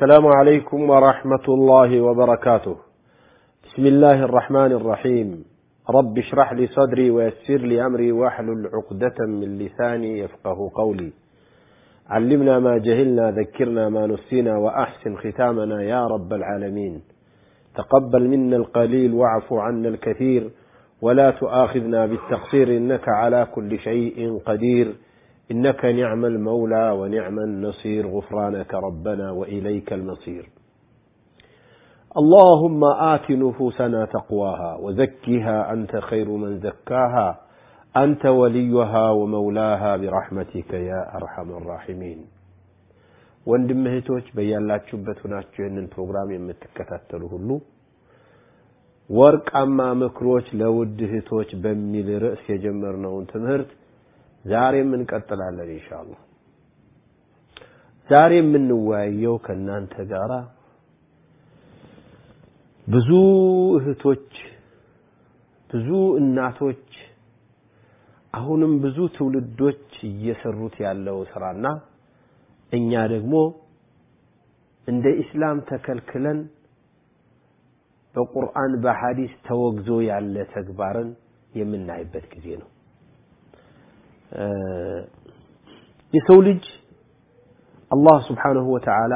السلام عليكم ورحمة الله وبركاته. بسم الله الرحمن الرحيم. رب اشرح لي صدري ويسر لي أمري واحلل عقدة من لساني يفقه قولي. علمنا ما جهلنا ذكرنا ما نسينا وأحسن ختامنا يا رب العالمين. تقبل منا القليل واعف عنا الكثير ولا تؤاخذنا بالتقصير إنك على كل شيء قدير. إنك نعم المولى ونعم النصير غفرانك ربنا وإليك المصير اللهم آت نفوسنا تقواها وزكها أنت خير من زكاها أنت وليها ومولاها برحمتك يا أرحم الراحمين ወንድም እህቶች በያላችሁበት ሆናችሁ ይህንን ፕሮግራም የምትከታተሉ ሁሉ ወርቃማ ምክሮች ለውድ እህቶች በሚል ርዕስ የጀመርነውን ትምህርት ዛሬም እንቀጥላለን ኢንሻአላህ። ዛሬ የምንወያየው ከእናንተ ጋራ ብዙ እህቶች ብዙ እናቶች አሁንም ብዙ ትውልዶች እየሰሩት ያለው ስራና እኛ ደግሞ እንደ ኢስላም ተከልክለን በቁርአን በሐዲስ ተወግዞ ያለ ተግባርን የምናይበት ጊዜ ነው የሰው ልጅ አላህ ስብሓንሁ ወተዓላ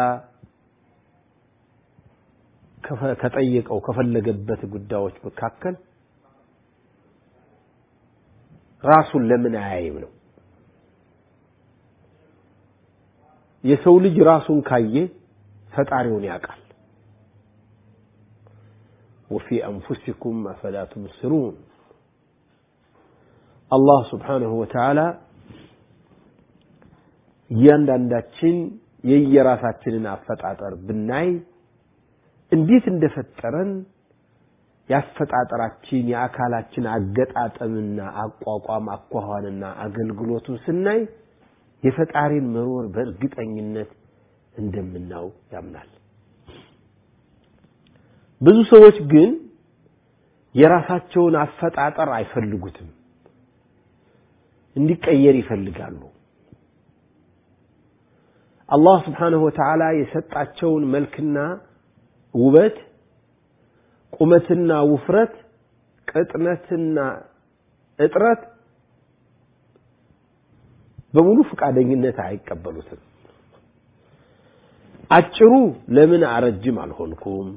ከጠየቀው ከፈለገበት ጉዳዮች መካከል ራሱን ለምን አያይም ነው። የሰው ልጅ ራሱን ካየ ፈጣሪውን ያውቃል። ወፊ አንፉሲኩም አፈላ ትብስሩን አላህ ስብሓንሁ ወተዓላ እያንዳንዳችን የየራሳችንን አፈጣጠር ብናይ እንዴት እንደፈጠረን የአፈጣጠራችን የአካላችን አገጣጠምና አቋቋም አኳኋንና አገልግሎቱን ስናይ የፈጣሪን መኖር በእርግጠኝነት እንደምናው ያምናል። ብዙ ሰዎች ግን የራሳቸውን አፈጣጠር አይፈልጉትም እንዲቀየር ይፈልጋሉ። አላህ ስብሓንሁ ወተዓላ የሰጣቸውን መልክና ውበት ቁመትና ውፍረት ቅጥነትና እጥረት በሙሉ ፈቃደኝነት አይቀበሉትም። አጭሩ ለምን አረጅም አልሆንኩም?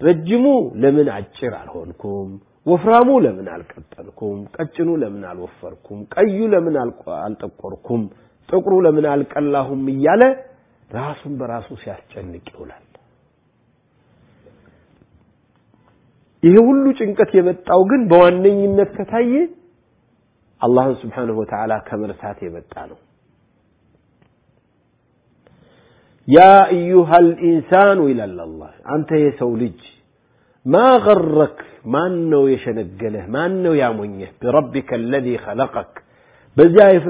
ረጅሙ ለምን አጭር አልሆንኩም ወፍራሙ ለምን አልቀጠልኩም? ቀጭኑ ለምን አልወፈርኩም? ቀዩ ለምን አልጠቆርኩም? ጥቁሩ ለምን አልቀላሁም? እያለ ራሱን በራሱ ሲያስጨንቅ ይውላል። ይሄ ሁሉ ጭንቀት የመጣው ግን በዋነኝነት ከታየ አላህን ስብሓንሁ ወተዓላ ከመርሳት የመጣ ነው። ያ አዩሃ ልኢንሳኑ ይላል አላህ አንተ የሰው ልጅ ማ ገረክ ማን ነው የሸነገለህ ማን ነው ያሞኘህ ቢረቢከ አለዚ ኸለቀክ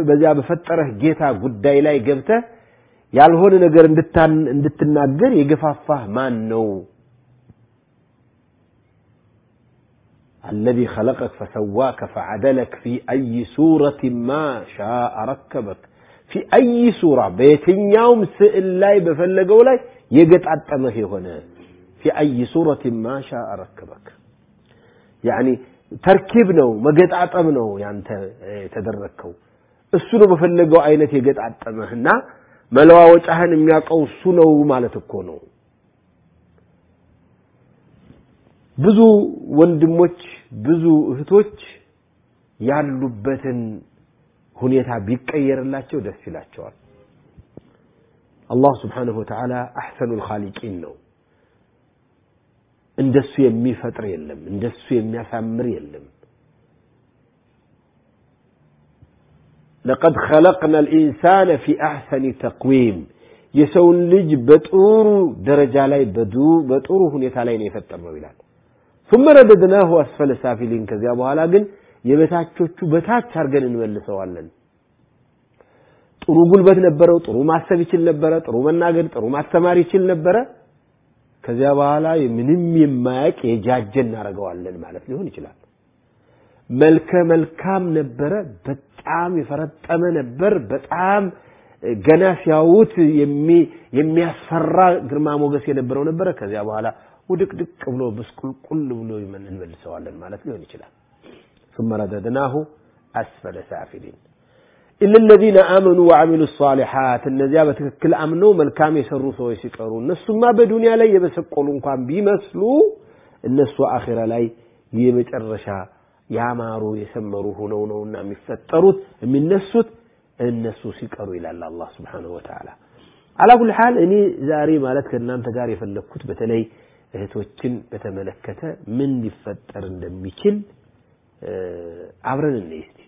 በዚያ በፈጠረህ ጌታ ጉዳይ ላይ ገብተህ ያልሆነ ነገር እንድትናገር የገፋፋህ ማን ነው الذي خلقك فسواك فعدلك في أي سورة ما شاء ركبك في أي سورة بيتنياوم سئل لاي بفلقوا لاي يقت أتمه هنا في أي سورة ما شاء ركبك يعني تركيبنا مقت أتمنه يعني تدركوا እሱ ነው በፈለገው አይነት የገጣጠመህና መለዋወጫህን የሚያውቀው እሱ ነው ማለት እኮ ነው ብዙ ወንድሞች ብዙ እህቶች ያሉበትን ሁኔታ ቢቀየርላቸው ደስ ይላቸዋል አላህ ስብሓንሁ ወተዓላ አሕሰኑል ኻሊቂን ነው እንደሱ የሚፈጥር የለም እንደሱ የሚያሳምር የለም ለቀድ ኸለቅና ልኢንሳነ ፊ አሕሰኒ ተቅዊም የሰውን ልጅ በጥሩ ደረጃ ላይ በጥሩ ሁኔታ ላይ ነው የፈጠርነው ይላል። ثم رددناه أسفل سافلين ከዚያ በኋላ ግን የበታቾቹ በታች አድርገን እንመልሰዋለን። ጥሩ ጉልበት ነበረው፣ ጥሩ ማሰብ ይችል ነበረ፣ ጥሩ መናገር፣ ጥሩ ማስተማር ይችል ነበረ። ከዚያ በኋላ ምንም የማያውቅ የጃጀ እናደርገዋለን ማለት ሊሆን ይችላል። መልከ መልካም ነበረ፣ በጣም የፈረጠመ ነበር፣ በጣም ገና ሲያዩት የሚያስፈራ ግርማ ሞገስ የነበረው ነበረ። ከዚያ በኋላ ውድቅድቅ ብሎ ብስቁልቁል ብሎ እንመልሰዋለን ማለት ሊሆን ይችላል። ثم رددناه أسفل سافلين إن الذين آمنوا وعملوا الصالحات إن جابتك كل آمنوا من كام يسروس ويسكرون نس ما بدوني علي بس يقولون كان بيمثلوا النس آخر علي يمت الرشا يا مارو يسمرو هنا نو ونا مفتروت من نسوت النسو سكروا إلى الله سبحانه وتعالى. على كل حال إني زاري مالتك أن أنت قاري فلكت. بتلي توجن بتملكته من يفتر اندميكل آه، عبر النيستي.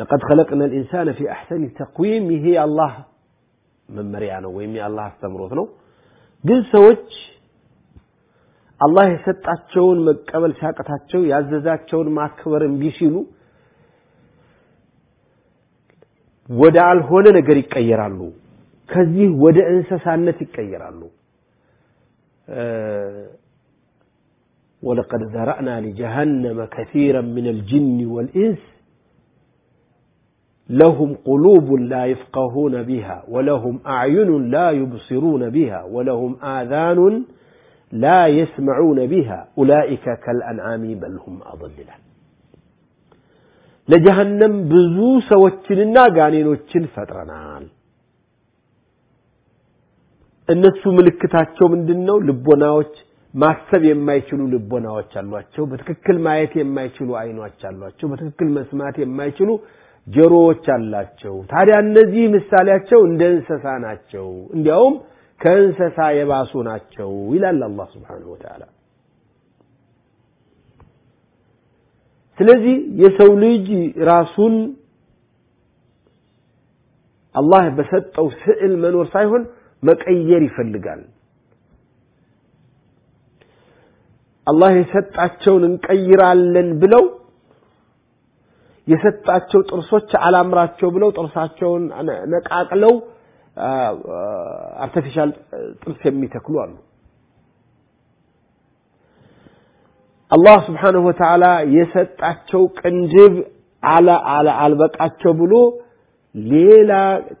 لقد خلقنا الإنسان في أحسن تقويم ይሄ አላህ መመሪያ ነው ወይም የአላህ አስተምሮት ነው ግን ሰዎች አላህ የሰጣቸውን መቀበል ሲያቅታቸው ያዘዛቸውን ማክበር እምቢ ሲሉ ወደ አልሆነ ነገር ይቀየራሉ ከዚህ ወደ እንስሳነት ይቀየራሉ ولقد ذرأنا لجهنم كثيرا من الجن والإنس لهم قلوب لا يفقهون بها ولهم أعين لا يبصرون بها ولهم آذان لا يسمعون بها أولئك كالأنعام بل هم أضل ለጀሃነም ብዙ ሰዎችንና ጋኔኖችን ፈጥረናል እነሱ ምልክታቸው ምንድን ነው ልቦናዎች ማሰብ የማይችሉ ልቦናዎች አሏቸው በትክክል ማየት የማይችሉ አይኖች አሏቸው በትክክል መስማት የማይችሉ ጆሮዎች አላቸው። ታዲያ እነዚህ ምሳሌያቸው እንደ እንስሳ ናቸው። እንዲያውም ከእንስሳ የባሱ ናቸው ይላል አላህ Wa Ta'ala ስለዚህ የሰው ልጅ ራሱን አላህ በሰጠው ስዕል መኖር ሳይሆን መቀየር ይፈልጋል። አላህ የሰጣቸውን እንቀይራለን ብለው የሰጣቸው ጥርሶች አላምራቸው ብለው ጥርሳቸውን ነቃቅለው artificial ጥርስ የሚተክሉ አሉ። አላህ سبحانه وتعالى የሰጣቸው ቅንድብ አለ አለ አልበቃቸው ብሎ ሌላ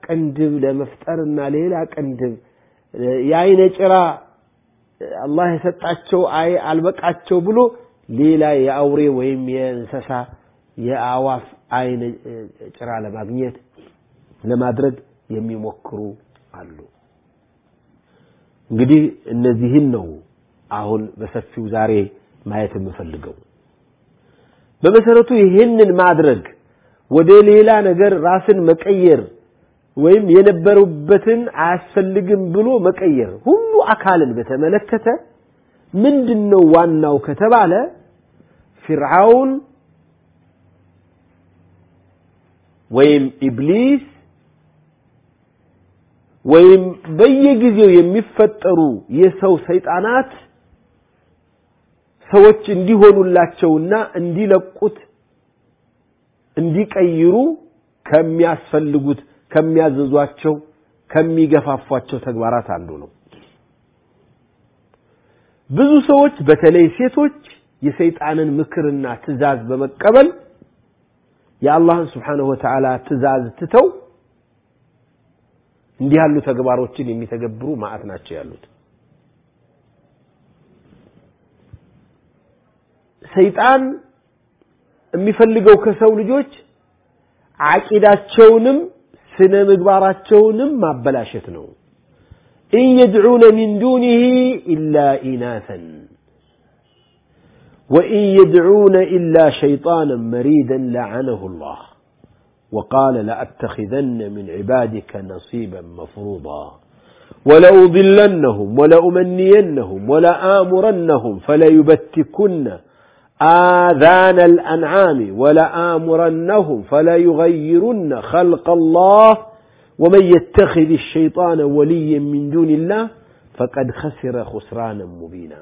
ቅንድብ ለመፍጠርና ሌላ ቅንድብ የአይነ ጭራ አላህ የሰጣቸው አይ አልበቃቸው ብሎ ሌላ የአውሬ ወይም የእንስሳ የአዋፍ አይን ጭራ ለማግኘት ለማድረግ የሚሞክሩ አሉ። እንግዲህ እነዚህን ነው አሁን በሰፊው ዛሬ ማየት የምፈልገው። በመሰረቱ ይህንን ማድረግ ወደ ሌላ ነገር ራስን መቀየር ወይም የነበሩበትን አያስፈልግም ብሎ መቀየር ሁሉ አካልን በተመለከተ ምንድነው ዋናው ከተባለ ፊርዓውን ወይም ኢብሊስ ወይም በየጊዜው የሚፈጠሩ የሰው ሰይጣናት ሰዎች እንዲሆኑላቸውና እንዲለቁት እንዲቀይሩ ከሚያስፈልጉት ከሚያዘዟቸው ከሚገፋፏቸው ተግባራት አንዱ ነው። ብዙ ሰዎች በተለይ ሴቶች የሰይጣንን ምክርና ትእዛዝ በመቀበል የአላህን ስብሓንሁ ወተዓላ ትእዛዝ ትተው እንዲህ ያሉ ተግባሮችን የሚተገብሩ ማዕት ናቸው ያሉት። ሰይጣን የሚፈልገው ከሰው ልጆች አቂዳቸውንም ስነ ምግባራቸውንም ማበላሸት ነው። ኢን የድዑነ ሚን ዱኒህ ኢላ ኢናተን وإن يدعون إلا شيطانا مريدا لعنه الله. وقال لأتخذن من عبادك نصيبا مفروضا. ولأضلنهم ولأمنينهم ولآمرنهم فليبتكن آذان الأنعام ولآمرنهم فليغيرن خلق الله. ومن يتخذ الشيطان وليا من دون الله فقد خسر خسرانا مبينا.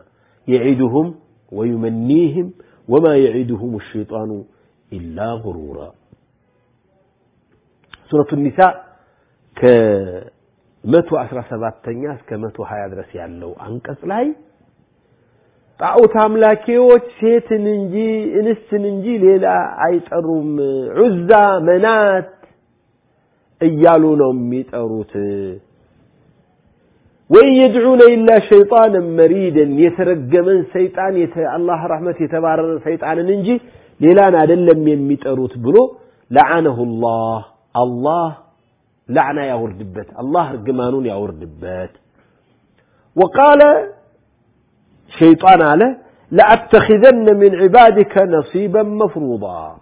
يعدهم ويمنيهم وما يعدهم الشيطان إلا غرورا سورة النساء كمتو أسرى سباتنيا كمتو حياة درس ያለው አንቀጽ ላይ ጣዖት አምላኪዎች ሴትን እንጂ እንስትን እንጂ ሌላ አይጠሩም ዑዛ መናት እያሉ ነው የሚጠሩት وإن يدعون إلا شيطانا مريدا يترجمن شيطان يت... الله رحمة يتبارر سيطانا ننجي ليلان عدلم يميتروت برو لعنه الله. الله لعنة يا وردبت الله رجمانون يا وردبت وقال شيطان على لأتخذن من عبادك نصيبا مفروضا.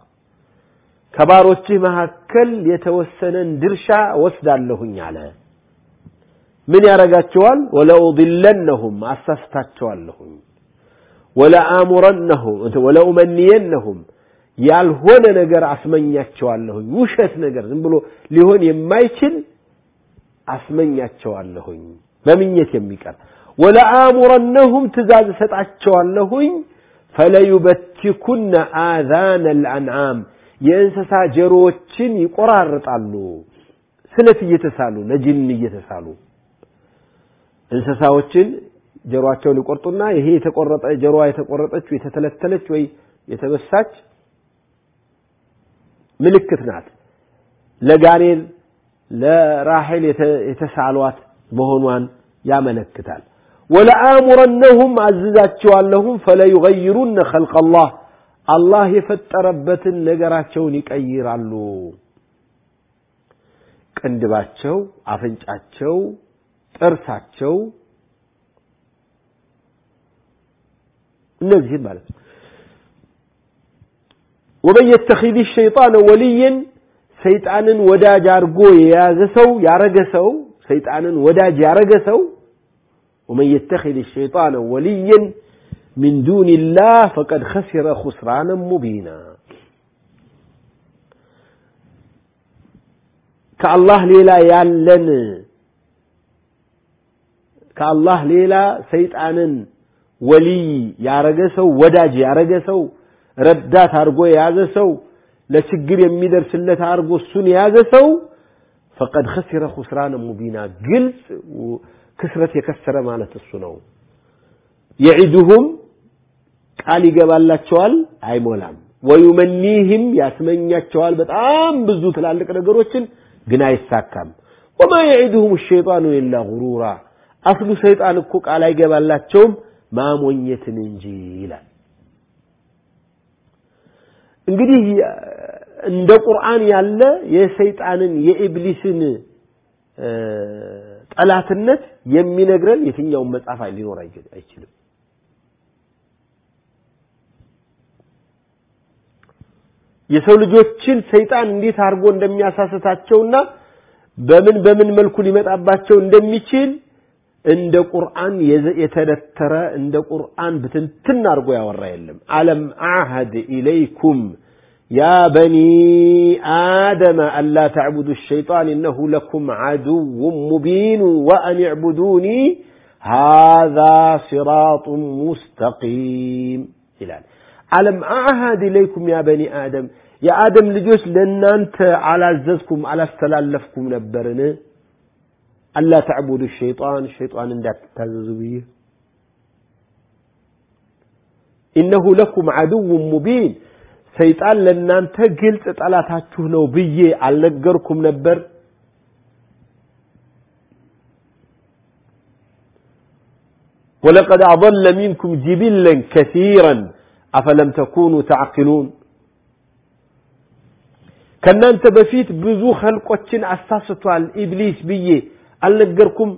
كباروتي مهكل يتوسنن درشا وسدان لهن عليه ምን ያረጋቸዋል ወለኡድለነሁም አሳስታቸዋለሁኝ። ወለአሙረነሁም ወለኡመንየነሁም ያልሆነ ነገር አስመኛቸዋለሁኝ። ውሸት ነገር ዝም ብሎ ሊሆን የማይችል አስመኛቸዋለሁኝ። በምኘት የሚቀር። ወለአሙረነሁም ትእዛዝ እሰጣቸዋለሁኝ። ፈለዩበቲኩነ አዛነ ልአንዓም የእንስሳ ጀሮዎችን ይቆራርጣሉ። ስለት እየተሳሉ ለጅን እየተሳሉ እንስሳዎችን ጀሮአቸውን ይቆርጡና ይሄ የተቆረጠ ጀሮዋ የተቆረጠች የተተለተለች ወይ የተበሳች ምልክት ናት። ለጋኔል ለራሔል የተሳሏት መሆኗን ያመለክታል። ወለአሙረነሁም አዝዛቸዋለሁም ፈለዩገይሩነ ኸልቀላህ አላህ የፈጠረበትን ነገራቸውን ይቀይራሉ። ቅንድባቸው አፍንጫቸው ጥርሳቸው እነዚህን ማለት ነው። ወመን የተኺዝ ሸይጣነ ወልይን ሰይጣንን ወዳጅ አድርጎ የያዘ ሰው ያረገ ሰው ሰይጣንን ወዳጅ ያረገ ሰው ወመን የተኺዝ ሸይጣነ ወልይን ሚን ዱንላህ ፈቀድ ኸሲረ ኹስራነን ሙቢና። ከአላህ ሌላ ያለን ከአላህ ሌላ ሰይጣንን ወልይ ያረገ ሰው ወዳጅ ያረገ ሰው ረዳት አድርጎ የያዘ ሰው ለችግር የሚደርስለት አድርጎ እሱን የያዘ ሰው ፈቀድ ኸሲረ ኹስራን ሙቢና ግልጽ ክስረት የከሰረ ማለት እሱ ነው። የዒዱሁም ቃል ይገባላቸዋል፣ አይሞላም። ወዩመኒህም ያስመኛቸዋል በጣም ብዙ ትላልቅ ነገሮችን ግን አይሳካም። ወማ የዒዱሁም ሸይጣኑ ኢላ ጉሩራ አስሉ ሰይጣን እኮ ቃል አይገባላቸውም። ማሞኘትን እንጂ ይላል። እንግዲህ እንደ ቁርአን ያለ የሰይጣንን የኢብሊስን ጠላትነት የሚነግረን የትኛውን መጽሐፍ ሊኖር አይችልም። የሰው ልጆችን ሰይጣን እንዴት አድርጎ እንደሚያሳስታቸውና በምን በምን መልኩ ሊመጣባቸው እንደሚችል عند قرآن يتدتر عند قرآن بتنتن أرقو يا ورأي اللم ألم أعهد إليكم يا بني آدم ألا تعبدوا الشيطان إنه لكم عدو مبين وأن اعبدوني هذا صراط مستقيم إلى ألم أعهد إليكم يا بني آدم يا آدم لجوس لن أنت على عززكم على استلال لفكم نبرنه ألا تعبدوا الشيطان الشيطان عندك تتزويه إنه لكم عدو مبين ሰይጣን ለእናንተ ግልጽ ጠላታችሁ ነው ብዬ አልነገርኩም ነበር ولقد أضل منكم جبلا كثيرا أفلم تكونوا تعقلون ከእናንተ በፊት ብዙ ኸልቆችን አሳስቷል ኢብሊስ ብዬ አልነገርኩም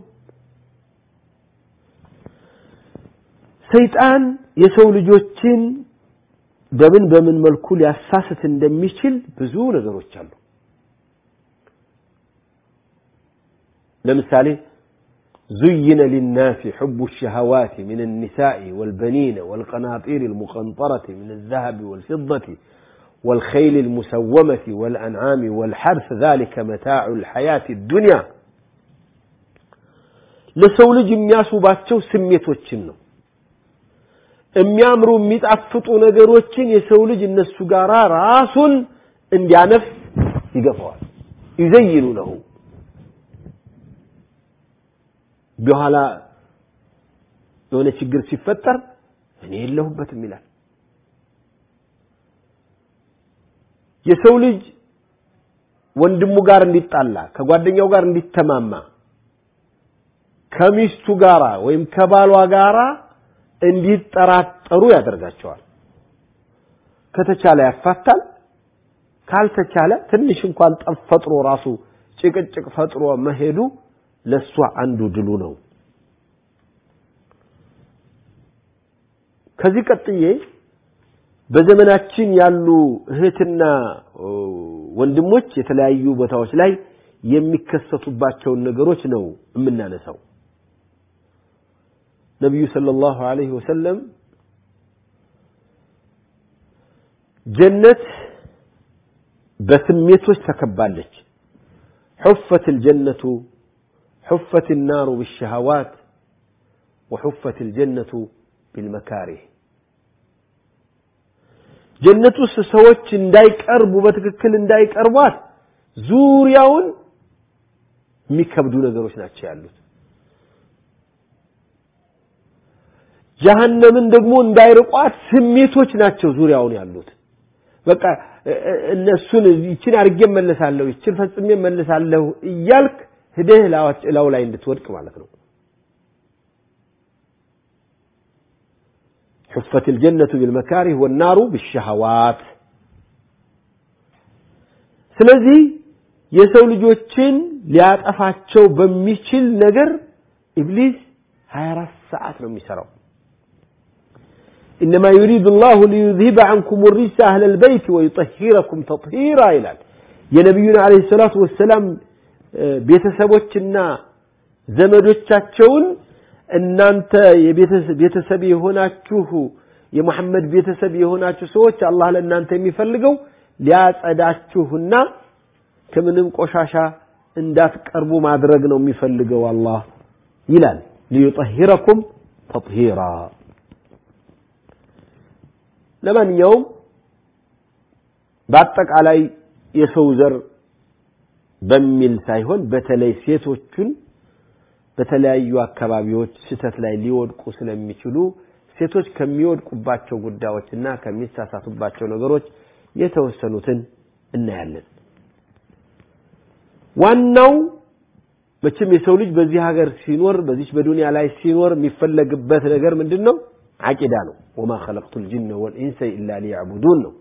ሰይጣን የሰው ልጆችን በምን በምን መልኩ ሊያሳስት እንደሚችል ብዙ ነገሮች አሉ ለምሳሌ زين للناس حب الشهوات من النساء والبنين والقناطير المقنطرة من الذهب والفضة والخيل المسومة والأنعام والحرث ذلك متاع الحياة الدنيا ለሰው ልጅ የሚያስውባቸው ስሜቶችን ነው። የሚያምሩ የሚጣፍጡ ነገሮችን የሰው ልጅ እነሱ ጋር ራሱን እንዲያነፍስ ይገፋዋል። ይዘይኑ ነው በኋላ የሆነ ችግር ሲፈጠር እኔ የለሁበትም ይላል። የሰው ልጅ ወንድሙ ጋር እንዲጣላ ከጓደኛው ጋር እንዲተማማ ከሚስቱ ጋራ ወይም ከባሏ ጋራ እንዲጠራጠሩ ያደርጋቸዋል። ከተቻለ ያፋታል ካልተቻለ ትንሽ እንኳን ጠብ ፈጥሮ ራሱ ጭቅጭቅ ፈጥሮ መሄዱ ለሷ አንዱ ድሉ ነው። ከዚህ ቀጥዬ በዘመናችን ያሉ እህትና ወንድሞች የተለያዩ ቦታዎች ላይ የሚከሰቱባቸውን ነገሮች ነው የምናነሳው ነቢዩ ሰለላሁ ዐለይሂ ወሰለም ጀነት በስሜቶች ተከባለች حفت الجنة حفت النار بالشهوات وحفت الجنة بالمكاره ጀነት ውስጥ ሰዎች እንዳይቀርቡ በትክክል እንዳይቀርቧት ዙሪያውን የሚከብዱ ነገሮች ናቸው ያሉት ጀሃነምን ደግሞ እንዳይርቋት ስሜቶች ናቸው ዙሪያውን ያሉት በቃ እነሱን ይችን አድርጌ መለሳለሁ ይችን ፈጽሜ መለሳለሁ እያልክ ሂደህ ላው ላይ እንድትወድቅ ማለት ነው حفت الجنة بالمكاره والنار بالشهوات ስለዚህ የሰው ልጆችን ሊያጠፋቸው በሚችል ነገር ኢብሊስ 24 ሰዓት ነው የሚሰራው إنما يريد الله ليذهب عنكم الرجس أهل البيت ويطهركم تطهيرا إلى يا نبينا عليه الصلاة والسلام ቤተሰቦችና ዘመዶቻቸውን እናንተ ቤተሰብ የሆናችሁ የሙሐመድ ቤተሰብ የሆናችሁ ሰዎች አላህ ለእናንተ የሚፈልገው ሊያጸዳችሁና ከምንም ቆሻሻ እንዳትቀርቡ ማድረግ ነው የሚፈልገው አላህ ይላል ሊዩጠሂረኩም ተጥሂራ ለማንኛውም በአጠቃላይ የሰው ዘር በሚል ሳይሆን በተለይ ሴቶቹን በተለያዩ አካባቢዎች ስህተት ላይ ሊወድቁ ስለሚችሉ ሴቶች ከሚወድቁባቸው ጉዳዮችና ከሚሳሳቱባቸው ነገሮች የተወሰኑትን እናያለን። ዋናው መቼም የሰው ልጅ በዚህ ሀገር ሲኖር በዚች በዱንያ ላይ ሲኖር የሚፈለግበት ነገር ምንድን ነው አቂዳ ነው ወማ خلقت الجن والانس الا ليعبدون ነው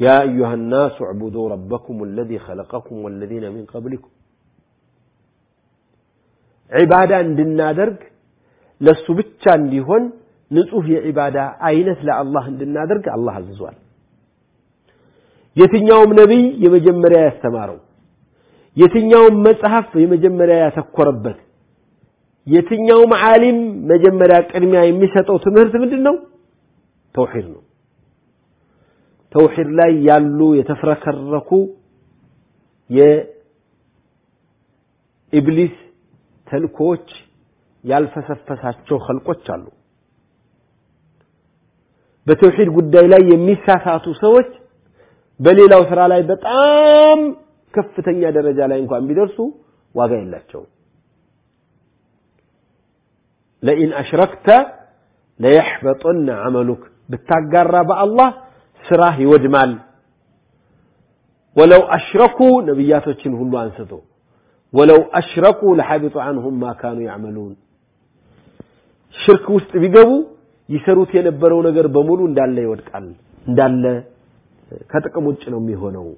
يا ايها الناس اعبدوا ربكم الذي خلقكم والذين من قبلكم ዒባዳ እንድናደርግ ለሱ ብቻ እንዲሆን ንጹህ የዒባዳ አይነት ለአላህ እንድናደርግ አላህ አዝዟል የትኛውም ነቢይ የመጀመሪያ ያስተማረው የትኛውም መጽሐፍ የመጀመሪያ ያተኮረበት የትኛውም ዓሊም መጀመሪያ ቅድሚያ የሚሰጠው ትምህርት ምንድን ነው ተውሂድ ነው። ተውሂድ ላይ ያሉ የተፍረከረኩ የኢብሊስ ተልኮዎች ያልፈሰፈሳቸው ኸልቆች አሉ። በተውሂድ ጉዳይ ላይ የሚሳሳቱ ሰዎች በሌላው ስራ ላይ በጣም ከፍተኛ ደረጃ ላይ እንኳን ቢደርሱ ዋጋ የላቸውም لئن أشركت ليحبطن عملك. بتاجر بقى الله سراه ودمال ولو أشركوا نبياتهم هم أنسدوا ولو أشركوا لحبط عنهم ما كانوا يعملون. شرك وست بيجابو يسرو تينا برونا غير بمولو ندالة يودك عل ندالة كتكموتش نمي هونو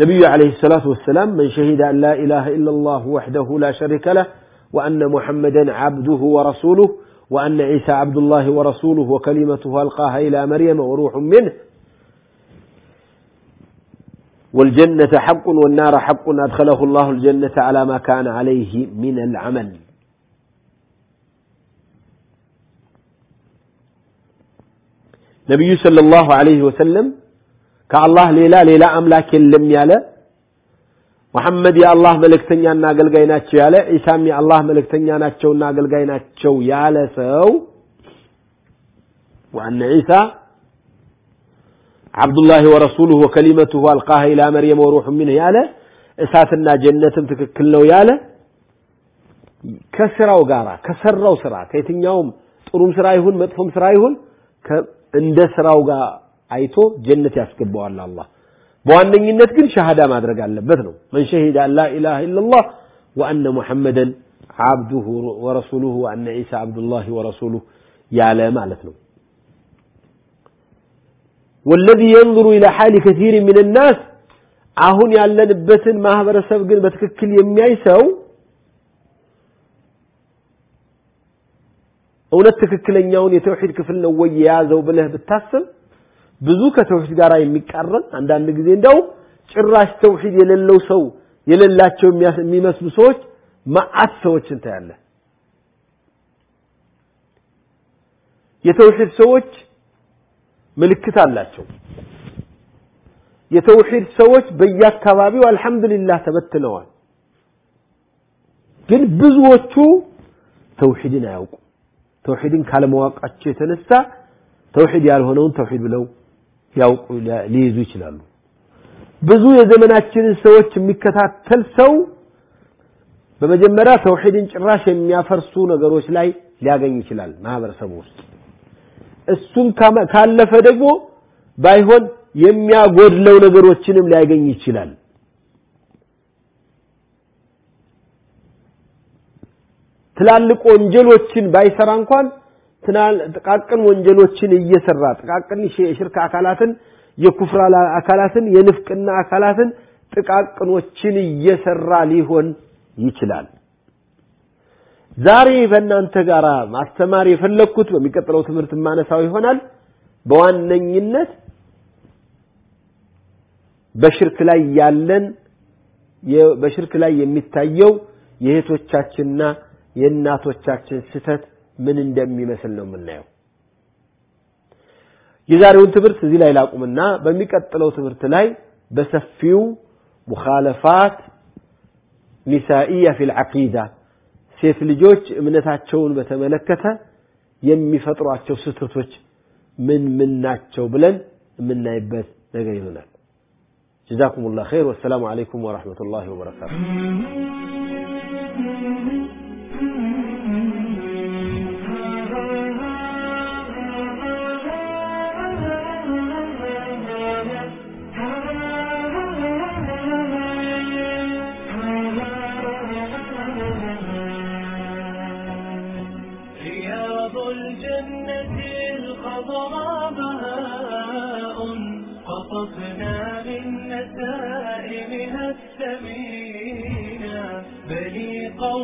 نبي عليه الصلاة والسلام من شهد أن لا إله إلا الله وحده لا شريك له وأن محمدا عبده ورسوله وأن عيسى عبد الله ورسوله وكلمته ألقاها إلى مريم وروح منه والجنة حق والنار حق أدخله الله الجنة على ما كان عليه من العمل ነቢዩ ሰለላሁ ዐለይሂ ወሰለም ከአላህ ሌላ ሌላ አምላክ የለም ያለ መሐመድ የአላህ መልእክተኛና አገልጋይ ናቸው ያለ ዒሳም የአላህ መልእክተኛ ናቸውና አገልጋይ ናቸው ያለ ሰው ወአነ ዒሳ ዓብዱላህ ወረሱሉሁ ወከሊመቱሁ አልቃሃ ኢላ መርየም ወሩሑ ሚንህ ያለ እሳትና ጀነትም ትክክል ነው ያለ። ከስራው ጋራ ከሰራው ስራ ከየትኛውም ጥሩም ስራ ይሁን መጥፎም ስራ ይሁን እንደ ስራው ጋር አይቶ ጀነት ያስገባዋል አላህ بواندن ينت كن شهادة ما درق على بثنو من شهد أن لا إله إلا الله وأن محمدا عبده ورسوله وأن عيسى عبد الله ورسوله يا لا مالتنو والذي ينظر إلى حال كثير من الناس أهون يعلن بثن ما هبر سبق بتككل يمي عيسو أو نتككل أن يون يتوحيد كفلنا ويازو بله بالتاسم ብዙ ከተውሂድ ጋር የሚቃረን አንዳንድ ጊዜ እንደውም ጭራሽ ተውሂድ የሌለው ሰው የሌላቸው የሚመስሉ ሰዎች መዓት ሰዎችን ታያለህ። የተውሂድ ሰዎች ምልክት አላቸው። የተውሂድ ሰዎች በየአካባቢው አልሐምዱሊላህ ተበትነዋል። ግን ብዙዎቹ ተውሂድን አያውቁም። ተውሂድን ካለማወቃቸው የተነሳ ተውሂድ ያልሆነውን ተውሂድ ብለው ያውቁ ሊይዙ ይችላሉ። ብዙ የዘመናችንን ሰዎች የሚከታተል ሰው በመጀመሪያ ተውሂድን ጭራሽ የሚያፈርሱ ነገሮች ላይ ሊያገኝ ይችላል ማህበረሰቡ ውስጥ። እሱን ካለፈ ደግሞ ባይሆን የሚያጎድለው ነገሮችንም ሊያገኝ ይችላል። ትላልቅ ወንጀሎችን ባይሰራ እንኳን ጥቃቅን ወንጀሎችን እየሰራ ጥቃቅን የሽርክ አካላትን የኩፍር አካላትን የንፍቅና አካላትን ጥቃቅኖችን እየሰራ ሊሆን ይችላል። ዛሬ በእናንተ ጋር ማስተማር የፈለግኩት በሚቀጥለው ትምህርት የማነሳው ይሆናል። በዋነኝነት በሽርክ ላይ ያለን በሽርክ ላይ የሚታየው የእህቶቻችንና የእናቶቻችን ስህተት ምን እንደሚመስል ነው የምናየው። የዛሬውን ትምህርት እዚህ ላይ ላቁምና በሚቀጥለው ትምህርት ላይ በሰፊው ሙኻለፋት ኒሳኢያ ፊል ዐቂዳ ሴት ልጆች እምነታቸውን በተመለከተ የሚፈጥሯቸው ስህተቶች ምን ምን ናቸው ብለን የምናይበት ነገር ይሆናል። ጀዛኩም ላሁ ኸይር። ወሰላሙ አለይኩም ወረሕመቱላሂ ወበረካቱ።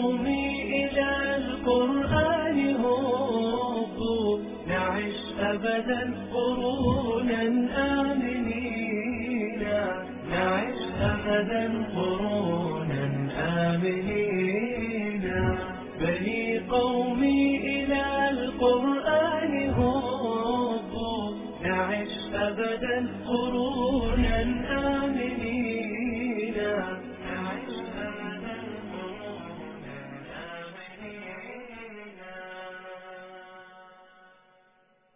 Only.